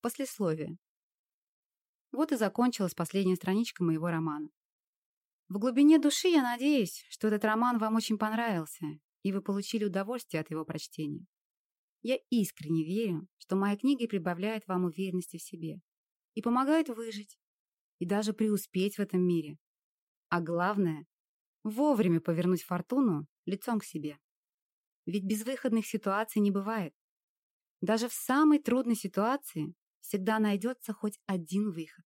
Послесловие. Вот и закончилась последняя страничка моего романа. В глубине души я надеюсь, что этот роман вам очень понравился, и вы получили удовольствие от его прочтения. Я искренне верю, что мои книги прибавляют вам уверенности в себе и помогают выжить, и даже преуспеть в этом мире. А главное – вовремя повернуть фортуну лицом к себе. Ведь безвыходных ситуаций не бывает. Даже в самой трудной ситуации всегда найдется хоть один выход.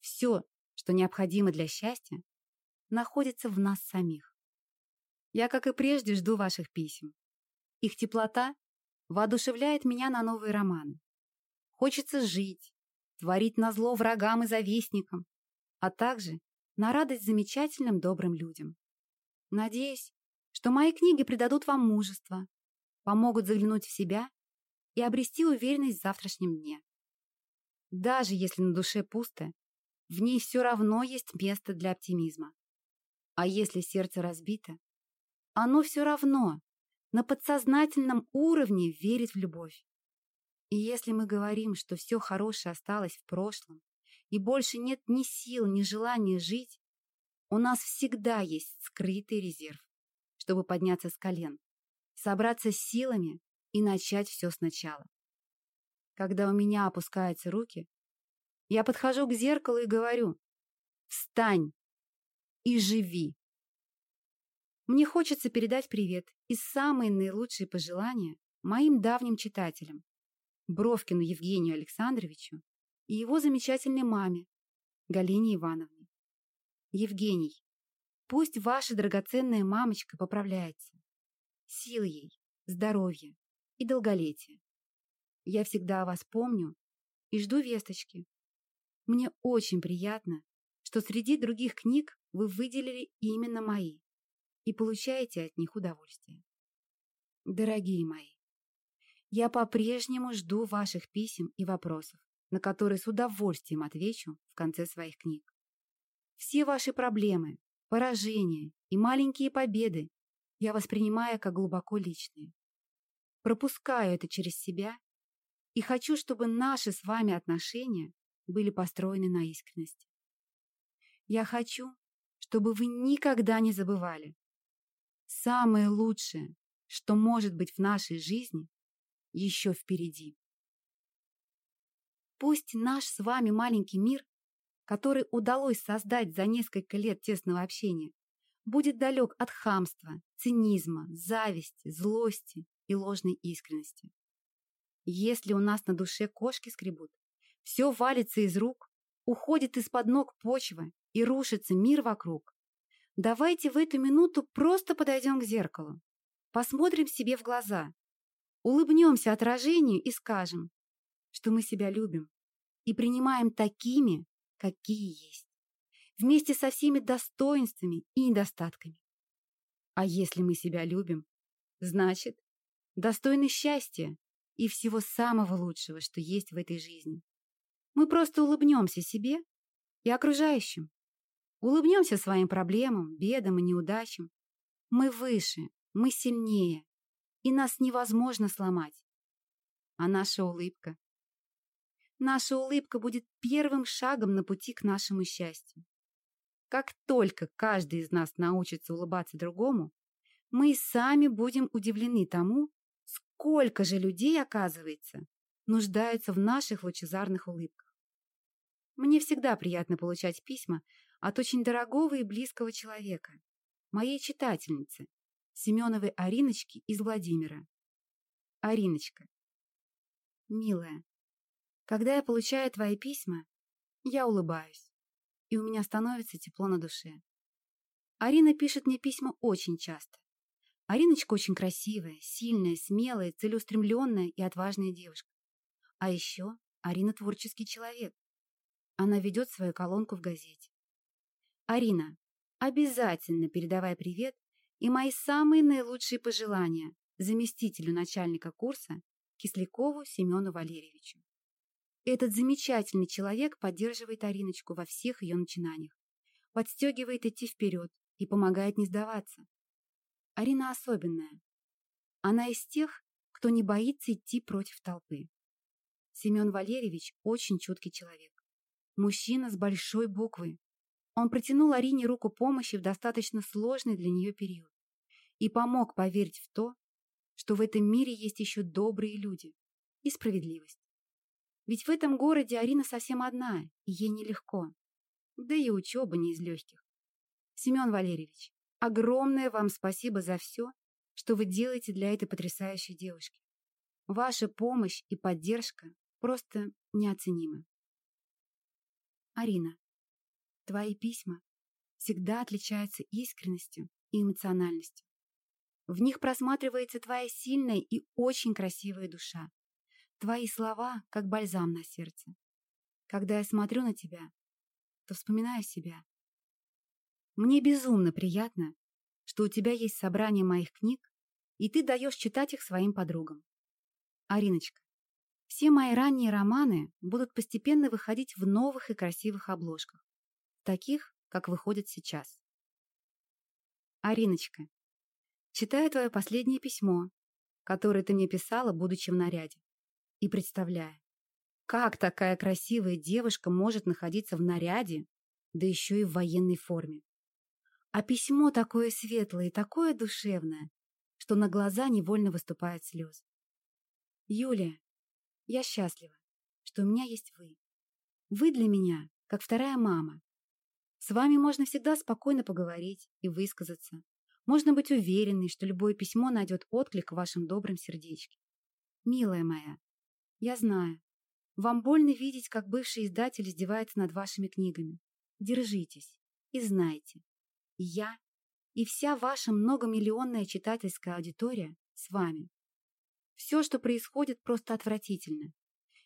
Все, что необходимо для счастья, находится в нас самих. Я, как и прежде, жду ваших писем. Их теплота воодушевляет меня на новые романы. Хочется жить, творить назло врагам и завистникам, а также на радость замечательным добрым людям. Надеюсь, что мои книги придадут вам мужество, помогут заглянуть в себя и обрести уверенность в завтрашнем дне. Даже если на душе пусто, в ней все равно есть место для оптимизма. А если сердце разбито, оно все равно на подсознательном уровне верит в любовь. И если мы говорим, что все хорошее осталось в прошлом, и больше нет ни сил, ни желания жить, у нас всегда есть скрытый резерв, чтобы подняться с колен, собраться с силами и начать все сначала. Когда у меня опускаются руки, я подхожу к зеркалу и говорю «Встань! и живи. Мне хочется передать привет и самые наилучшие пожелания моим давним читателям, Бровкину Евгению Александровичу и его замечательной маме, Галине Ивановне. Евгений, пусть ваша драгоценная мамочка поправляется. Сил ей, здоровья и долголетия. Я всегда о вас помню и жду весточки. Мне очень приятно, что среди других книг вы выделили именно мои и получаете от них удовольствие. Дорогие мои, я по-прежнему жду ваших писем и вопросов, на которые с удовольствием отвечу в конце своих книг. Все ваши проблемы, поражения и маленькие победы я воспринимаю как глубоко личные. Пропускаю это через себя и хочу, чтобы наши с вами отношения были построены на искренности. Я хочу, чтобы вы никогда не забывали. Самое лучшее, что может быть в нашей жизни, еще впереди. Пусть наш с вами маленький мир, который удалось создать за несколько лет тесного общения, будет далек от хамства, цинизма, зависти, злости и ложной искренности. Если у нас на душе кошки скребут, все валится из рук, уходит из-под ног почва и рушится мир вокруг. Давайте в эту минуту просто подойдем к зеркалу, посмотрим себе в глаза, улыбнемся отражению и скажем, что мы себя любим и принимаем такими, какие есть, вместе со всеми достоинствами и недостатками. А если мы себя любим, значит, достойны счастья и всего самого лучшего, что есть в этой жизни. Мы просто улыбнемся себе и окружающим. Улыбнемся своим проблемам, бедам и неудачам. Мы выше, мы сильнее, и нас невозможно сломать. А наша улыбка? Наша улыбка будет первым шагом на пути к нашему счастью. Как только каждый из нас научится улыбаться другому, мы и сами будем удивлены тому, сколько же людей, оказывается, нуждаются в наших лучезарных улыбках. Мне всегда приятно получать письма от очень дорогого и близкого человека, моей читательницы, Семеновой Ариночки из Владимира. Ариночка. Милая, когда я получаю твои письма, я улыбаюсь, и у меня становится тепло на душе. Арина пишет мне письма очень часто. Ариночка очень красивая, сильная, смелая, целеустремленная и отважная девушка. А еще Арина творческий человек. Она ведет свою колонку в газете. Арина, обязательно передавай привет и мои самые наилучшие пожелания заместителю начальника курса Кислякову Семену Валерьевичу. Этот замечательный человек поддерживает Ариночку во всех ее начинаниях, подстегивает идти вперед и помогает не сдаваться. Арина особенная. Она из тех, кто не боится идти против толпы. Семен Валерьевич очень чуткий человек. Мужчина с большой буквы. Он протянул Арине руку помощи в достаточно сложный для нее период и помог поверить в то, что в этом мире есть еще добрые люди и справедливость. Ведь в этом городе Арина совсем одна, и ей нелегко. Да и учеба не из легких. Семен Валерьевич, огромное вам спасибо за все, что вы делаете для этой потрясающей девушки. Ваша помощь и поддержка просто неоценимы. Арина, твои письма всегда отличаются искренностью и эмоциональностью. В них просматривается твоя сильная и очень красивая душа. Твои слова, как бальзам на сердце. Когда я смотрю на тебя, то вспоминаю себя. Мне безумно приятно, что у тебя есть собрание моих книг, и ты даешь читать их своим подругам. Ариночка, все мои ранние романы будут постепенно выходить в новых и красивых обложках, таких, как выходят сейчас. Ариночка, читаю твое последнее письмо, которое ты мне писала, будучи в наряде, и представляю, как такая красивая девушка может находиться в наряде, да еще и в военной форме. А письмо такое светлое и такое душевное, что на глаза невольно выступают слезы. Юлия, я счастлива, что у меня есть вы. Вы для меня, как вторая мама. С вами можно всегда спокойно поговорить и высказаться. Можно быть уверенной, что любое письмо найдет отклик в вашем добром сердечке. Милая моя, я знаю, вам больно видеть, как бывший издатель издевается над вашими книгами. Держитесь и знайте, я и вся ваша многомиллионная читательская аудитория с вами. Все, что происходит, просто отвратительно.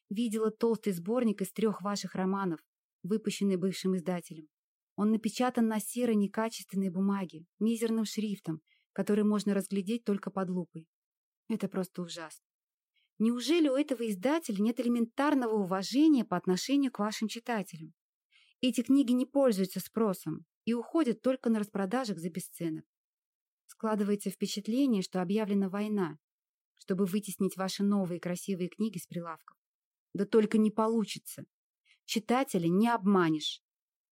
Видела толстый сборник из трех ваших романов, выпущенный бывшим издателем. Он напечатан на серой некачественной бумаге, мизерным шрифтом, который можно разглядеть только под лупой. Это просто ужасно. Неужели у этого издателя нет элементарного уважения по отношению к вашим читателям? Эти книги не пользуются спросом и уходят только на распродажах за бесценок. Складывается впечатление, что объявлена война, чтобы вытеснить ваши новые красивые книги с прилавков. Да только не получится. Читателя не обманешь.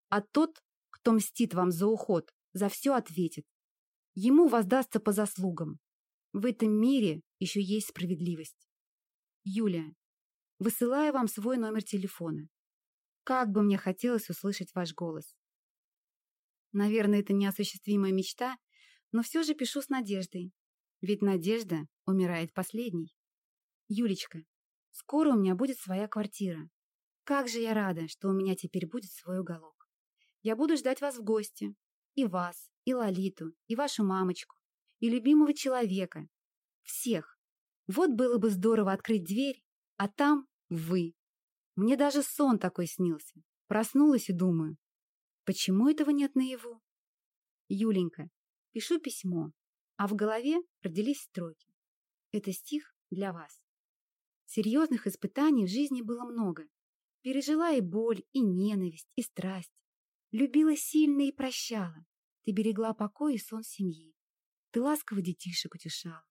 А тот, кто мстит вам за уход, за все ответит. Ему воздастся по заслугам. В этом мире еще есть справедливость. Юлия, высылаю вам свой номер телефона. Как бы мне хотелось услышать ваш голос. Наверное, это неосуществимая мечта, но все же пишу с надеждой. Ведь надежда умирает последней. Юлечка, скоро у меня будет своя квартира. Как же я рада, что у меня теперь будет свой уголок. Я буду ждать вас в гости. И вас, и Лолиту, и вашу мамочку, и любимого человека. Всех. Вот было бы здорово открыть дверь, а там вы. Мне даже сон такой снился. Проснулась и думаю, почему этого нет наяву? Юленька, пишу письмо, а в голове родились строки. Это стих для вас. Серьезных испытаний в жизни было много. Пережила и боль, и ненависть, и страсть. Любила сильно и прощала. Ты берегла покой и сон семьи. Ты ласково детишек утешала.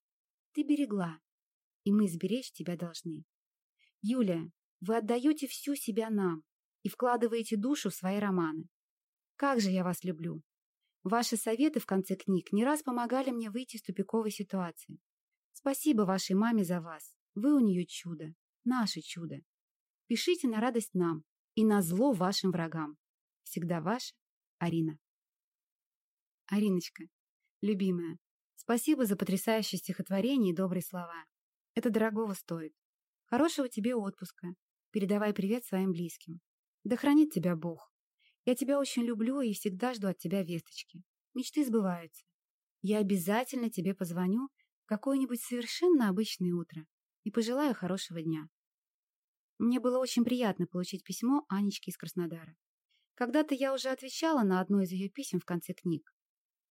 Ты берегла, и мы сберечь тебя должны. Юлия, вы отдаете всю себя нам и вкладываете душу в свои романы. Как же я вас люблю! Ваши советы в конце книг не раз помогали мне выйти из тупиковой ситуации. Спасибо вашей маме за вас. Вы у нее чудо. Наше чудо. Пишите на радость нам и на зло вашим врагам. Всегда ваша Арина. Ариночка, любимая, спасибо за потрясающее стихотворение и добрые слова. Это дорогого стоит. Хорошего тебе отпуска. Передавай привет своим близким. Да хранит тебя Бог. Я тебя очень люблю и всегда жду от тебя весточки. Мечты сбываются. Я обязательно тебе позвоню в какое-нибудь совершенно обычное утро и пожелаю хорошего дня. Мне было очень приятно получить письмо Анечки из Краснодара. Когда-то я уже отвечала на одно из ее писем в конце книг.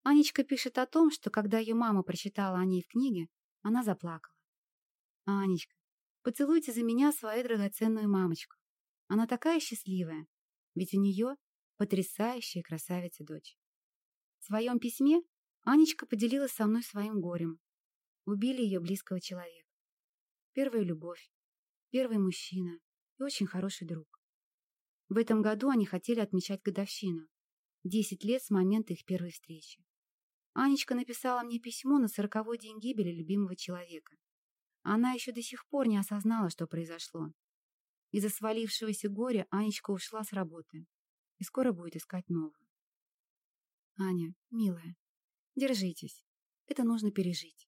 Анечка пишет о том, что когда ее мама прочитала о ней в книге, она заплакала. «Анечка, поцелуйте за меня свою драгоценную мамочку. Она такая счастливая, ведь у нее Потрясающая красавица-дочь. В своем письме Анечка поделилась со мной своим горем. Убили ее близкого человека. Первая любовь, первый мужчина, и очень хороший друг. В этом году они хотели отмечать годовщину. Десять лет с момента их первой встречи. Анечка написала мне письмо на сороковой день гибели любимого человека. Она еще до сих пор не осознала, что произошло. Из-за свалившегося горя Анечка ушла с работы и скоро будет искать новую. Аня, милая, держитесь. Это нужно пережить.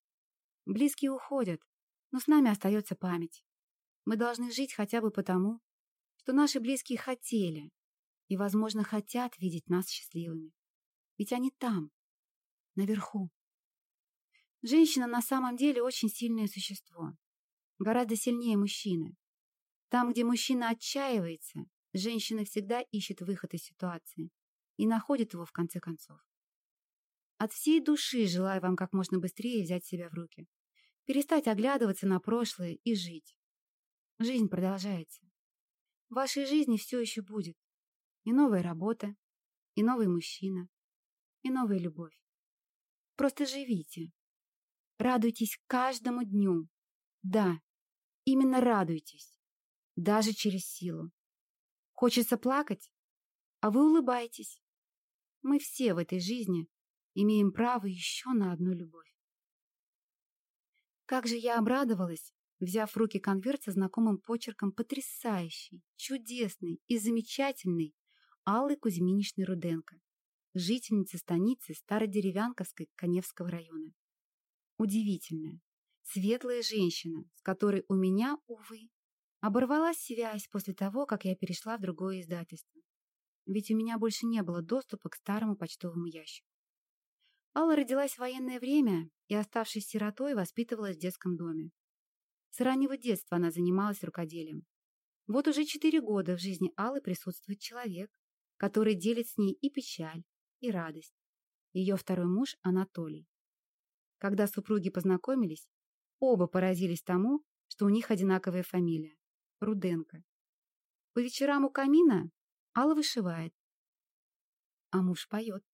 Близкие уходят, но с нами остается память. Мы должны жить хотя бы потому, что наши близкие хотели и, возможно, хотят видеть нас счастливыми. Ведь они там, наверху. Женщина на самом деле очень сильное существо. Гораздо сильнее мужчины. Там, где мужчина отчаивается, женщина всегда ищет выход из ситуации и находит его в конце концов. От всей души желаю вам как можно быстрее взять себя в руки, перестать оглядываться на прошлое и жить. Жизнь продолжается. В вашей жизни все еще будет. И новая работа, и новый мужчина, и новая любовь. Просто живите. Радуйтесь каждому дню. Да, именно радуйтесь. Даже через силу. Хочется плакать? А вы улыбаетесь. Мы все в этой жизни имеем право еще на одну любовь. Как же я обрадовалась, взяв в руки конверт со знакомым почерком потрясающей, чудесной и замечательной Аллы Кузьминичны Руденко, жительницы станицы Стародеревянковской Коневского района. Удивительная, светлая женщина, с которой у меня, увы, оборвалась связь после того, как я перешла в другое издательство. Ведь у меня больше не было доступа к старому почтовому ящику. Алла родилась в военное время и, оставшись сиротой, воспитывалась в детском доме. С раннего детства она занималась рукоделием. Вот уже четыре года в жизни Аллы присутствует человек, который делит с ней и печаль, и радость. Ее второй муж Анатолий. Когда супруги познакомились, оба поразились тому, что у них одинаковая фамилия – Руденко. По вечерам у камина Алла вышивает, а муж поет.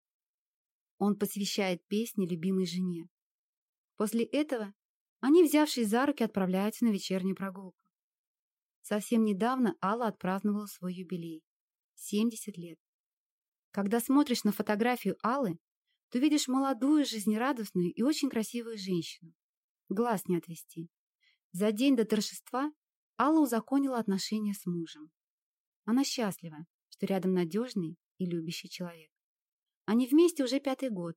Он посвящает песни любимой жене. После этого они, взявшись за руки, отправляются на вечернюю прогулку. Совсем недавно Алла отпраздновала свой юбилей – 70 лет. Когда смотришь на фотографию Аллы, то видишь молодую, жизнерадостную и очень красивую женщину. Глаз не отвести. За день до торжества Алла узаконила отношения с мужем. Она счастлива, что рядом надежный и любящий человек. Они вместе уже пятый год.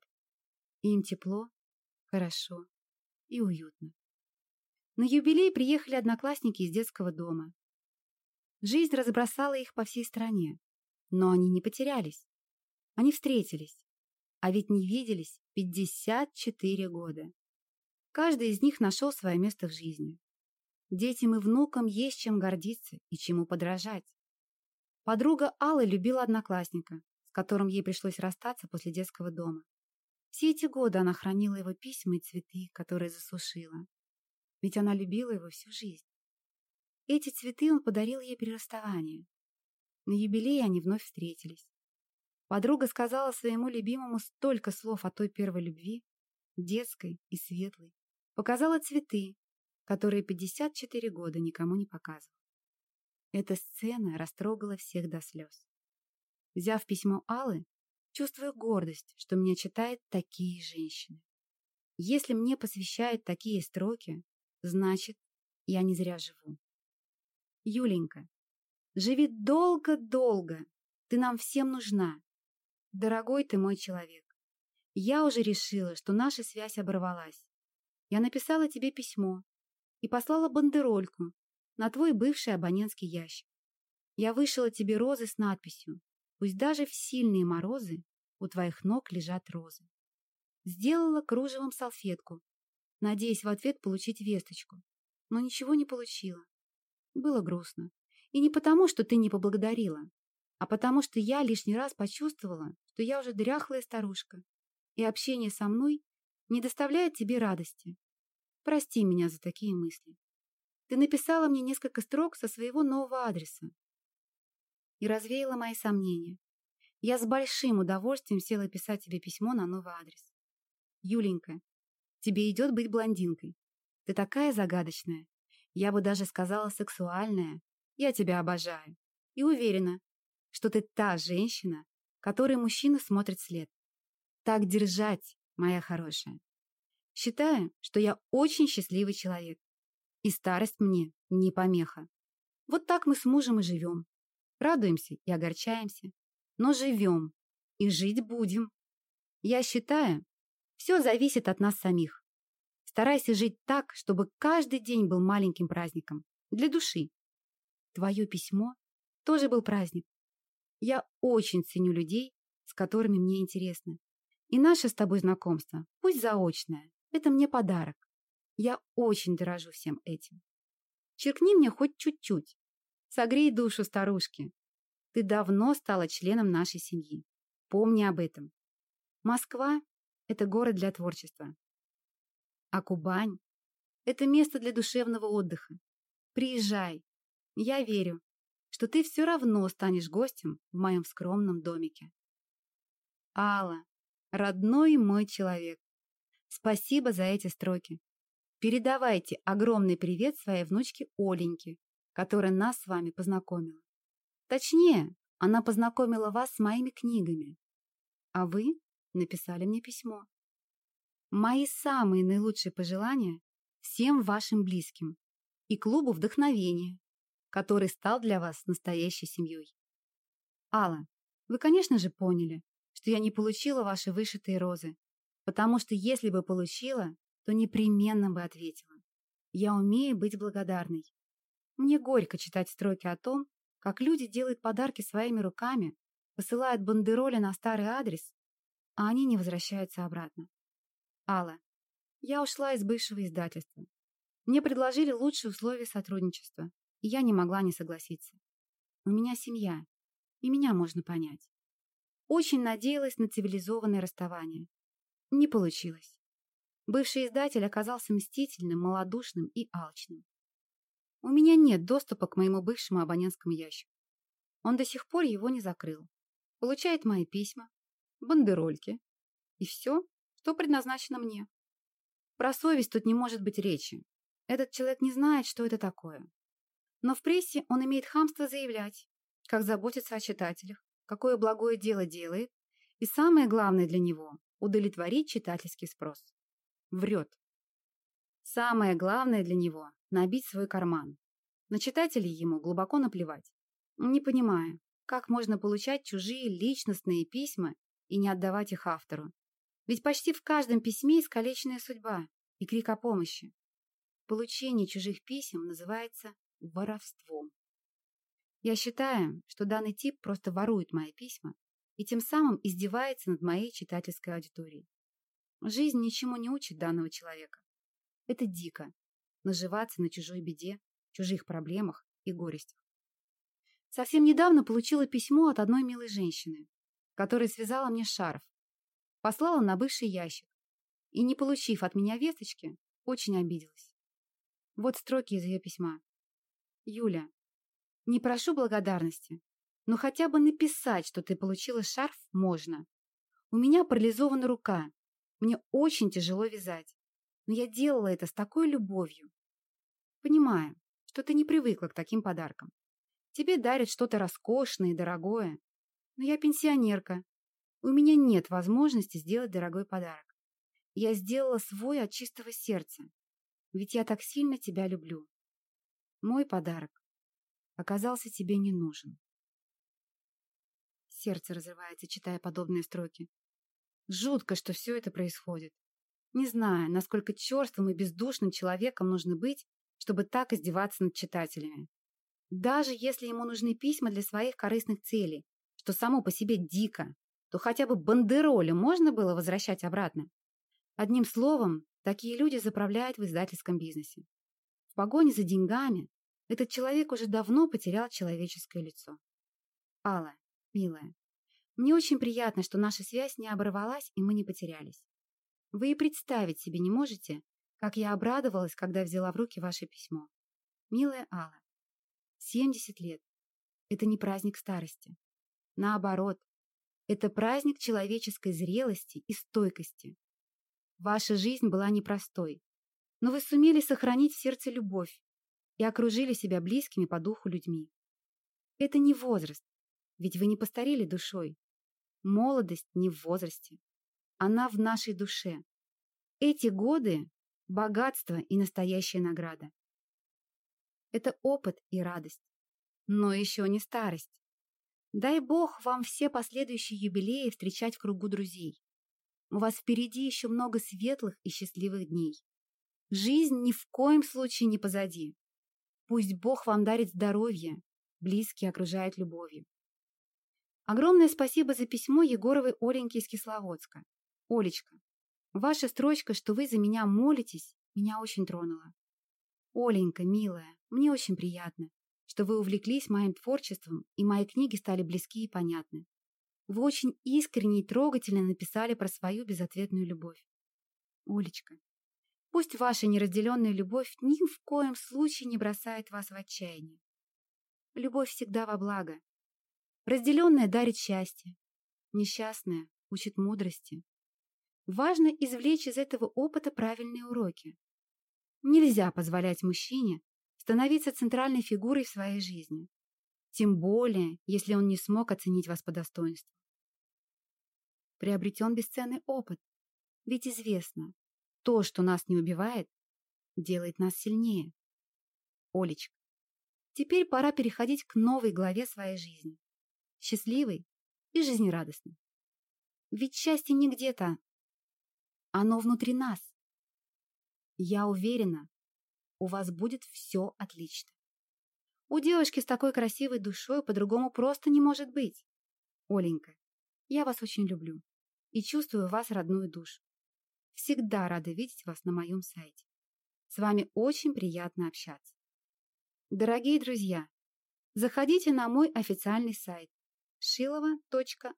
И им тепло, хорошо и уютно. На юбилей приехали одноклассники из детского дома. Жизнь разбросала их по всей стране, но они не потерялись. Они встретились, а ведь не виделись 54 года. Каждый из них нашел свое место в жизни. Детям и внукам есть чем гордиться и чему подражать. Подруга Аллы любила одноклассника, которым ей пришлось расстаться после детского дома. Все эти годы она хранила его письма и цветы, которые засушила. Ведь она любила его всю жизнь. Эти цветы он подарил ей при расставании. На юбилее они вновь встретились. Подруга сказала своему любимому столько слов о той первой любви, детской и светлой. Показала цветы, которые 54 года никому не показывала. Эта сцена растрогала всех до слез. Взяв письмо Аллы, чувствую гордость, что меня читают такие женщины. Если мне посвящают такие строки, значит, я не зря живу. Юленька, живи долго-долго, ты нам всем нужна. Дорогой ты мой человек, я уже решила, что наша связь оборвалась. Я написала тебе письмо и послала бандерольку на твой бывший абонентский ящик. Я вышила тебе розы с надписью Пусть даже в сильные морозы у твоих ног лежат розы. Сделала кружевом салфетку, надеясь в ответ получить весточку, но ничего не получила. Было грустно. И не потому, что ты не поблагодарила, а потому что я лишний раз почувствовала, что я уже дряхлая старушка, и общение со мной не доставляет тебе радости. Прости меня за такие мысли. Ты написала мне несколько строк со своего нового адреса, и развеяла мои сомнения. Я с большим удовольствием села писать тебе письмо на новый адрес. Юленька, тебе идет быть блондинкой. Ты такая загадочная. Я бы даже сказала сексуальная. Я тебя обожаю. И уверена, что ты та женщина, которой мужчина смотрит след. Так держать, моя хорошая. Считаю, что я очень счастливый человек. И старость мне не помеха. Вот так мы с мужем и живем. Радуемся и огорчаемся. Но живем. И жить будем. Я считаю, все зависит от нас самих. Старайся жить так, чтобы каждый день был маленьким праздником. Для души. Твое письмо тоже был праздник. Я очень ценю людей, с которыми мне интересно. И наше с тобой знакомство, пусть заочное, это мне подарок. Я очень дорожу всем этим. Черкни мне хоть чуть-чуть. Согрей душу старушки. Ты давно стала членом нашей семьи. Помни об этом. Москва – это город для творчества. А Кубань – это место для душевного отдыха. Приезжай. Я верю, что ты все равно станешь гостем в моем скромном домике. Алла, родной мой человек, спасибо за эти строки. Передавайте огромный привет своей внучке Оленьке, которая нас с вами познакомила. Точнее, она познакомила вас с моими книгами. А вы написали мне письмо. Мои самые наилучшие пожелания всем вашим близким и клубу вдохновения, который стал для вас настоящей семьей. Алла, вы, конечно же, поняли, что я не получила ваши вышитые розы, потому что если бы получила, то непременно бы ответила. Я умею быть благодарной. Мне горько читать строки о том, как люди делают подарки своими руками, посылают бандероли на старый адрес, а они не возвращаются обратно. Алла, я ушла из бывшего издательства. Мне предложили лучшие условия сотрудничества, и я не могла не согласиться. У меня семья, и меня можно понять. Очень надеялась на цивилизованное расставание. Не получилось. Бывший издатель оказался мстительным, малодушным и алчным. У меня нет доступа к моему бывшему абонентскому ящику. Он до сих пор его не закрыл. Получает мои письма, бандерольки и все, что предназначено мне. Про совесть тут не может быть речи. Этот человек не знает, что это такое. Но в прессе он имеет хамство заявлять, как заботится о читателях, какое благое дело делает, и самое главное для него – удовлетворить читательский спрос. Врет. Самое главное для него – набить свой карман. На читателей ему глубоко наплевать. Не понимая, как можно получать чужие личностные письма и не отдавать их автору. Ведь почти в каждом письме искалеченная судьба и крик о помощи. Получение чужих писем называется воровством. Я считаю, что данный тип просто ворует мои письма и тем самым издевается над моей читательской аудиторией. Жизнь ничему не учит данного человека. Это дико – наживаться на чужой беде, чужих проблемах и горестях. Совсем недавно получила письмо от одной милой женщины, которая связала мне шарф, послала на бывший ящик и, не получив от меня весточки, очень обиделась. Вот строки из ее письма. Юля, не прошу благодарности, но хотя бы написать, что ты получила шарф, можно. У меня парализована рука. Мне очень тяжело вязать. Но я делала это с такой любовью. Понимаю, что ты не привыкла к таким подаркам. Тебе дарят что-то роскошное и дорогое. Но я пенсионерка. У меня нет возможности сделать дорогой подарок. Я сделала свой от чистого сердца. Ведь я так сильно тебя люблю. Мой подарок оказался тебе не нужен. Сердце разрывается, читая подобные строки. Жутко, что все это происходит. Не знаю, насколько черствым и бездушным человеком нужно быть, чтобы так издеваться над читателями. Даже если ему нужны письма для своих корыстных целей, что само по себе дико, то хотя бы бандероли можно было возвращать обратно. Одним словом, такие люди заправляют в издательском бизнесе. В погоне за деньгами этот человек уже давно потерял человеческое лицо. Алла, милая, мне очень приятно, что наша связь не оборвалась и мы не потерялись. Вы и представить себе не можете, как я обрадовалась, когда взяла в руки ваше письмо. Милая Алла, 70 лет – это не праздник старости. Наоборот, это праздник человеческой зрелости и стойкости. Ваша жизнь была непростой, но вы сумели сохранить в сердце любовь, и окружили себя близкими по духу людьми. Это не возраст, ведь вы не постарели душой. Молодость не в возрасте. Она в нашей душе. Эти годы – богатство и настоящая награда. Это опыт и радость. Но еще не старость. Дай Бог вам все последующие юбилеи встречать в кругу друзей. У вас впереди еще много светлых и счастливых дней. Жизнь ни в коем случае не позади. Пусть Бог вам дарит здоровье, близкие окружают любовью. Огромное спасибо за письмо Егоровой Оленьке из Кисловодска. Олечка, ваша строчка, что вы за меня молитесь, меня очень тронула. Оленька, милая, мне очень приятно, что вы увлеклись моим творчеством, и мои книги стали близки и понятны. Вы очень искренне и трогательно написали про свою безответную любовь. Олечка, пусть ваша неразделенная любовь ни в коем случае не бросает вас в отчаяние. Любовь всегда во благо. Разделенная дарит счастье. Несчастная учит мудрости. Важно извлечь из этого опыта правильные уроки. Нельзя позволять мужчине становиться центральной фигурой в своей жизни. Тем более, если он не смог оценить вас по достоинству. Приобретен бесценный опыт. Ведь известно, то, что нас не убивает, делает нас сильнее. Олечка, теперь пора переходить к новой главе своей жизни. Счастливой и жизнерадостной. Ведь счастье не где-то. Оно внутри нас. Я уверена, у вас будет все отлично. У девушки с такой красивой душой по-другому просто не может быть. Оленька, я вас очень люблю и чувствую в вас родную душу. Всегда рада видеть вас на моем сайте. С вами очень приятно общаться. Дорогие друзья, заходите на мой официальный сайт шилова.ast.ru.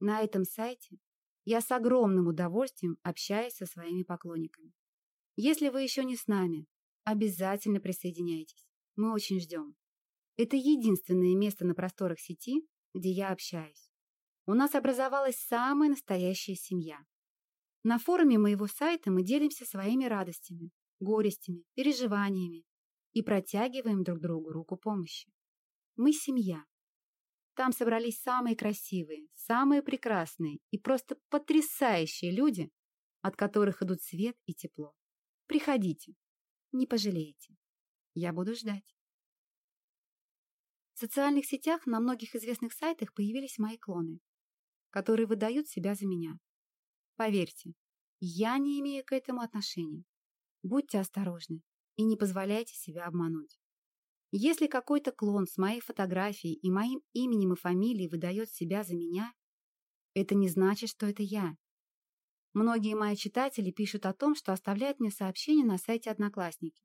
На этом сайте я с огромным удовольствием общаюсь со своими поклонниками. Если вы еще не с нами, обязательно присоединяйтесь. Мы очень ждем. Это единственное место на просторах сети, где я общаюсь. У нас образовалась самая настоящая семья. На форуме моего сайта мы делимся своими радостями, горестями, переживаниями и протягиваем друг другу руку помощи. Мы семья. Там собрались самые красивые, самые прекрасные и просто потрясающие люди, от которых идут свет и тепло. Приходите. Не пожалеете. Я буду ждать. В социальных сетях на многих известных сайтах появились мои клоны, которые выдают себя за меня. Поверьте, я не имею к этому отношения. Будьте осторожны и не позволяйте себя обмануть. Если какой-то клон с моей фотографией и моим именем и фамилией выдает себя за меня, это не значит, что это я. Многие мои читатели пишут о том, что оставляют мне сообщения на сайте Одноклассники.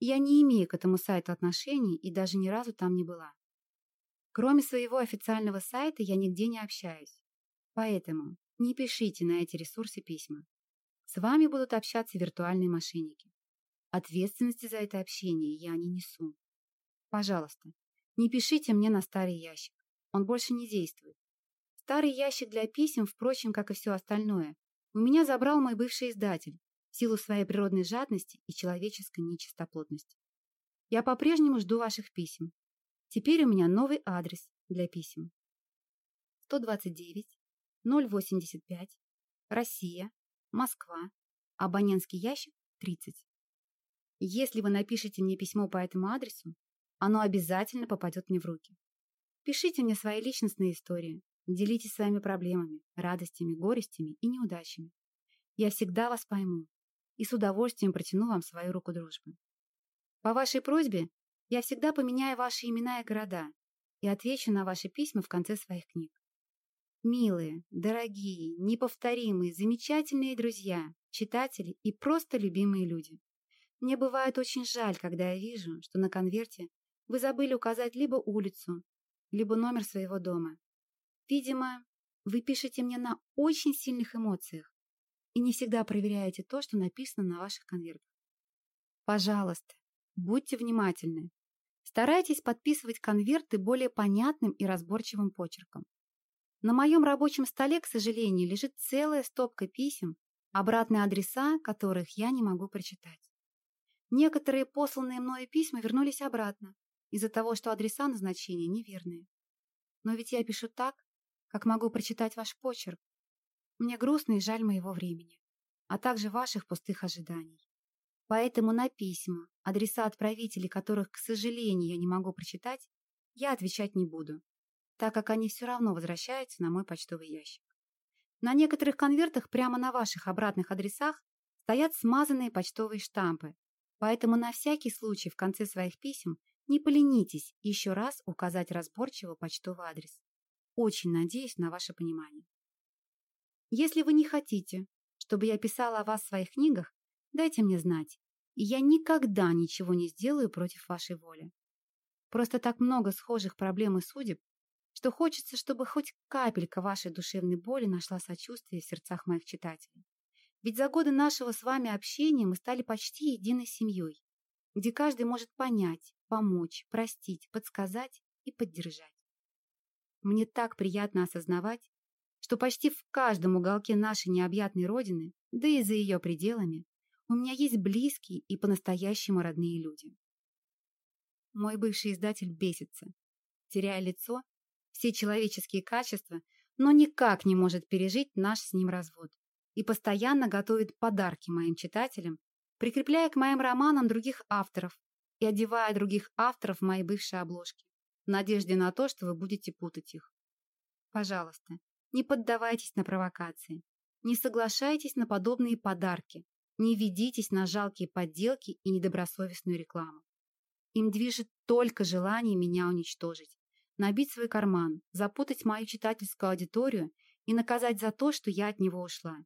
Я не имею к этому сайту отношений и даже ни разу там не была. Кроме своего официального сайта я нигде не общаюсь. Поэтому не пишите на эти ресурсы письма. С вами будут общаться виртуальные мошенники. Ответственности за это общение я не несу. Пожалуйста, не пишите мне на старый ящик. Он больше не действует. Старый ящик для писем, впрочем, как и все остальное, у меня забрал мой бывший издатель в силу своей природной жадности и человеческой нечистоплотности. Я по-прежнему жду ваших писем. Теперь у меня новый адрес для писем. 129 085 Россия, Москва, абонентский ящик 30. Если вы напишете мне письмо по этому адресу, оно обязательно попадет мне в руки. Пишите мне свои личностные истории, Делитесь своими проблемами, радостями, горестями и неудачами. Я всегда вас пойму и с удовольствием протяну вам свою руку дружбы. По вашей просьбе я всегда поменяю ваши имена и города и отвечу на ваши письма в конце своих книг. Милые, дорогие, неповторимые, замечательные друзья, читатели и просто любимые люди. Мне бывает очень жаль, когда я вижу, что на конверте вы забыли указать либо улицу, либо номер своего дома. Видимо, вы пишете мне на очень сильных эмоциях и не всегда проверяете то, что написано на ваших конвертах. Пожалуйста, будьте внимательны. Старайтесь подписывать конверты более понятным и разборчивым почерком. На моем рабочем столе, к сожалению, лежит целая стопка писем, обратные адреса которых я не могу прочитать. Некоторые посланные мною письма вернулись обратно из-за того, что адреса назначения неверные. Но ведь я пишу так, как могу прочитать ваш почерк. Мне грустно и жаль моего времени, а также ваших пустых ожиданий. Поэтому на письма, адреса отправителей которых, к сожалению, я не могу прочитать, я отвечать не буду, так как они все равно возвращаются на мой почтовый ящик. На некоторых конвертах прямо на ваших обратных адресах стоят смазанные почтовые штампы, поэтому на всякий случай в конце своих писем не поленитесь еще раз указать разборчиво почтовый адрес. Очень надеюсь на ваше понимание. Если вы не хотите, чтобы я писала о вас в своих книгах, дайте мне знать, и я никогда ничего не сделаю против вашей воли. Просто так много схожих проблем и судеб, что хочется, чтобы хоть капелька вашей душевной боли нашла сочувствие в сердцах моих читателей. Ведь за годы нашего с вами общения мы стали почти единой семьей, где каждый может понять, помочь, простить, подсказать и поддержать. Мне так приятно осознавать, что почти в каждом уголке нашей необъятной родины, да и за ее пределами, у меня есть близкие и по-настоящему родные люди. Мой бывший издатель бесится, теряя лицо, все человеческие качества, но никак не может пережить наш с ним развод и постоянно готовит подарки моим читателям, прикрепляя к моим романам других авторов и одевая других авторов в мои бывшие обложки, в надежде на то, что вы будете путать их. Пожалуйста, не поддавайтесь на провокации, не соглашайтесь на подобные подарки, не ведитесь на жалкие подделки и недобросовестную рекламу. Им движет только желание меня уничтожить, набить свой карман, запутать мою читательскую аудиторию и наказать за то, что я от него ушла.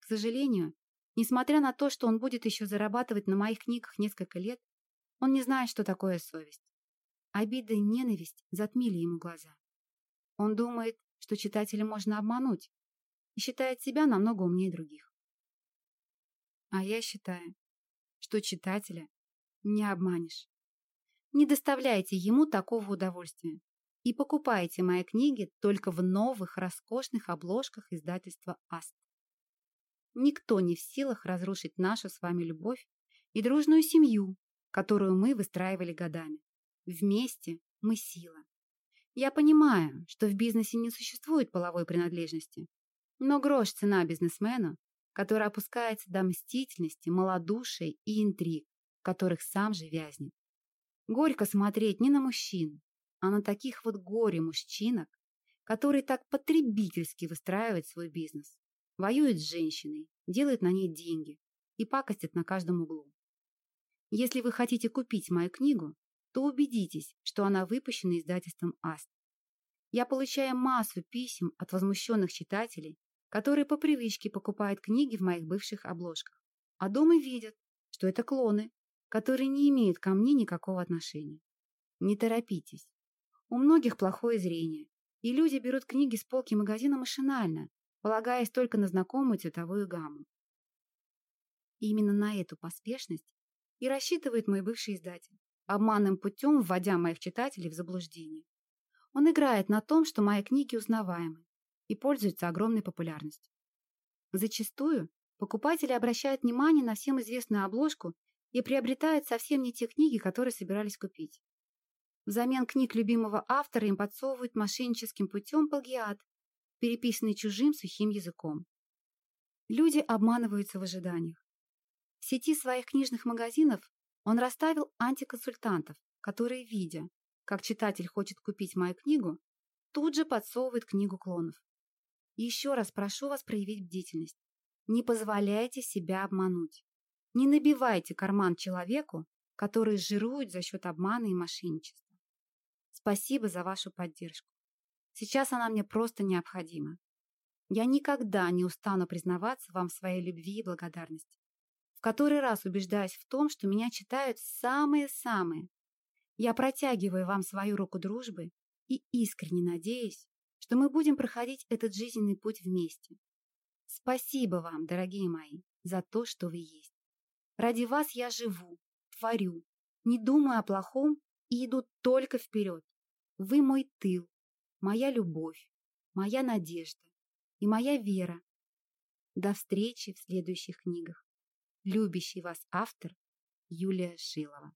К сожалению, несмотря на то, что он будет еще зарабатывать на моих книгах несколько лет, он не знает, что такое совесть. Обида и ненависть затмили ему глаза. Он думает, что читателя можно обмануть, и считает себя намного умнее других. А я считаю, что читателя не обманешь. Не доставляйте ему такого удовольствия и покупайте мои книги только в новых роскошных обложках издательства «Аст». Никто не в силах разрушить нашу с вами любовь и дружную семью, которую мы выстраивали годами. Вместе мы сила. Я понимаю, что в бизнесе не существует половой принадлежности, но грош цена бизнесмену, который опускается до мстительности, малодушия и интриг, в которых сам же вязнет. Горько смотреть не на мужчин, а на таких вот горе-мужчинок, которые так потребительски выстраивают свой бизнес, воюют с женщиной, делают на ней деньги и пакостят на каждом углу. Если вы хотите купить мою книгу, то убедитесь, что она выпущена издательством «Аст». Я получаю массу писем от возмущенных читателей, которые по привычке покупают книги в моих бывших обложках, а дома видят, что это клоны, которые не имеют ко мне никакого отношения. Не торопитесь. У многих плохое зрение, и люди берут книги с полки магазина машинально, полагаясь только на знакомую цветовую гамму. Именно на эту поспешность и рассчитывает мой бывший издатель, обманным путем вводя моих читателей в заблуждение. Он играет на том, что мои книги узнаваемы и пользуются огромной популярностью. Зачастую покупатели обращают внимание на всем известную обложку и приобретают совсем не те книги, которые собирались купить. Взамен книг любимого автора им подсовывают мошенническим путем плагиат, переписанный чужим сухим языком. Люди обманываются в ожиданиях. В сети своих книжных магазинов он расставил антиконсультантов, которые, видя, как читатель хочет купить мою книгу, тут же подсовывает книгу клонов. Еще раз прошу вас проявить бдительность. Не позволяйте себя обмануть. Не набивайте карман человеку, который жирует за счет обмана и мошенничества. Спасибо за вашу поддержку. Сейчас она мне просто необходима. Я никогда не устану признаваться вам в своей любви и благодарности. В который раз убеждаюсь в том, что меня читают самые-самые. Я протягиваю вам свою руку дружбы и искренне надеюсь, что мы будем проходить этот жизненный путь вместе. Спасибо вам, дорогие мои, за то, что вы есть. Ради вас я живу, творю, не думаю о плохом и иду только вперед. Вы мой тыл, моя любовь, моя надежда и моя вера. До встречи в следующих книгах. Любящий вас автор Юлия Шилова